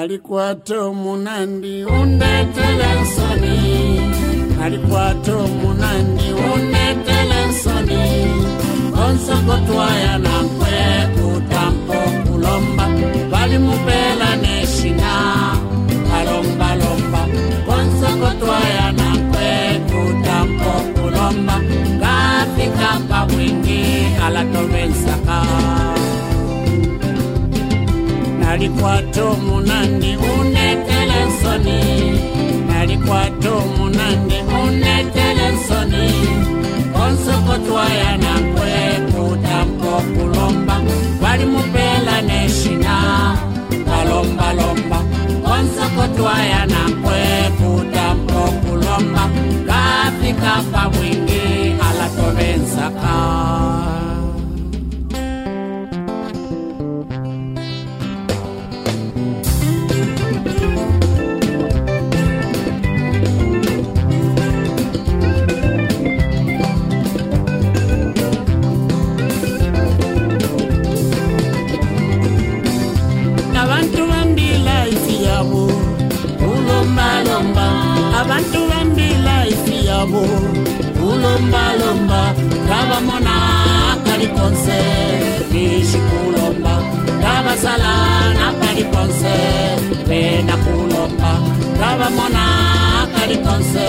alikwato munandi undetelensoni alikwato munandi undetelensoni konsokotwaya nankwe nalikwato munandi unetele nsoni. Nalikwato munandi unetele nakwea ifi yabo ulombalomba ngabamona kalikonse nishikulomba ngabasala nakalikonse bena kulomba ngabamona kalikonse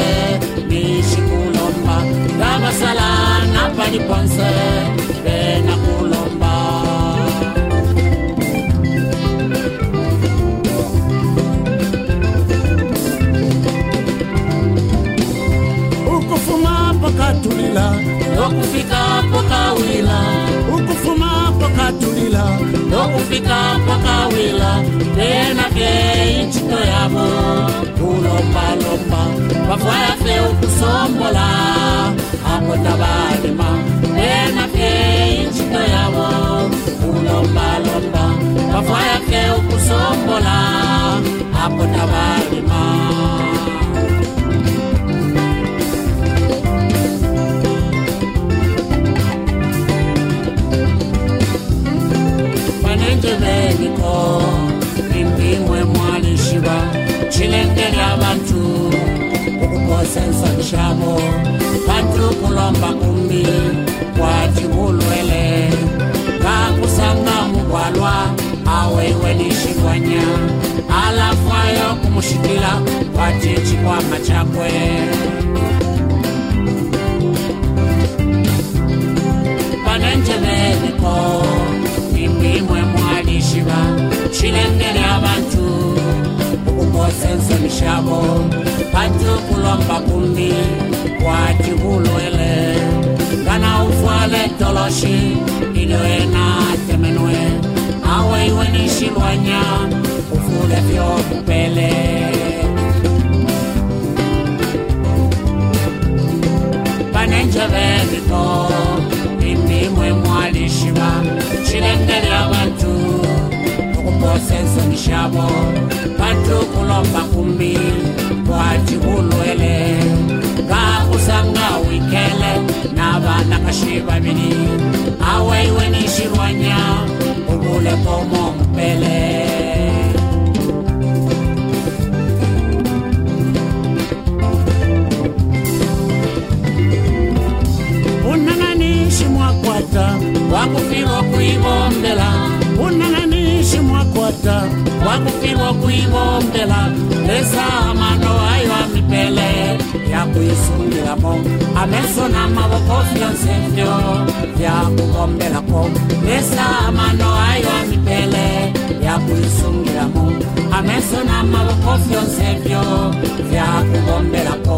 nishikulomba ngabasala napalikonse bena tena vye inchito yavo kulombalomba vafwayafe ukusombola apo tavalima vanenjeveniko impimwe mwalishiva chilengeli abantu ukukosensa kulomba kumi kwati kulwele ngakusamba mukwalwa awewe nishigwanya alafu ayo kumushitila kwati chikwama chakwe. Ufwale toloshi iliwena temenwe awe iwenishilwanya ufule vyomupele vanenjeveniko impimwe mwalishiva chilengeli abantu ukukosensa mishavo bantu kulomba kumbi navana kashi vavili awe iwe nishilwanya uvule pomo mupele unang'anishi mwakwata wakufirwa mwakwata wakufirwa kuivombela lesamano ameso n'amaboko byose byo byakugombera ko mbese amano ayo mipele yakwisungiramo ameso n'amaboko byose byo byakugombera ko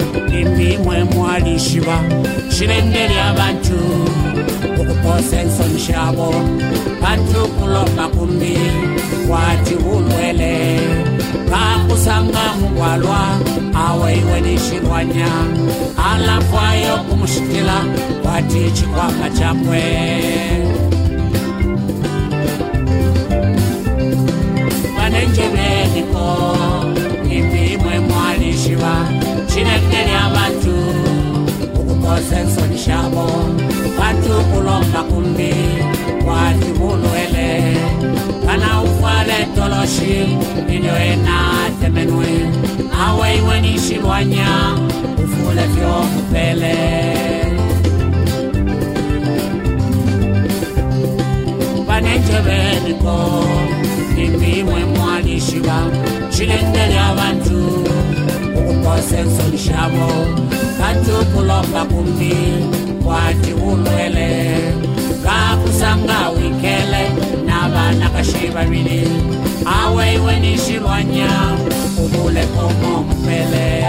nimimwe mwalishiba shilenge lya bantu. Okuposa ensoni shabo. Bantu kulomba kumbi. Kwati bulwele kakusanga mugwalwa awe iwe nishilwanya alafu ayo kumushitila. Kwati chikwama chakwe. Kulomba kumbi kwathi ulwele kana ufale toloshi ilyo ena temenwe awe iwe nishilwanya ufule vyokupele banenjebeniko imimwe mwalishiba shilendeli abantu ukuphosa ensoni shabo bantu kulomba kumbi kwathi ulwele babili awe iwe nishilwanya ubule komo mpele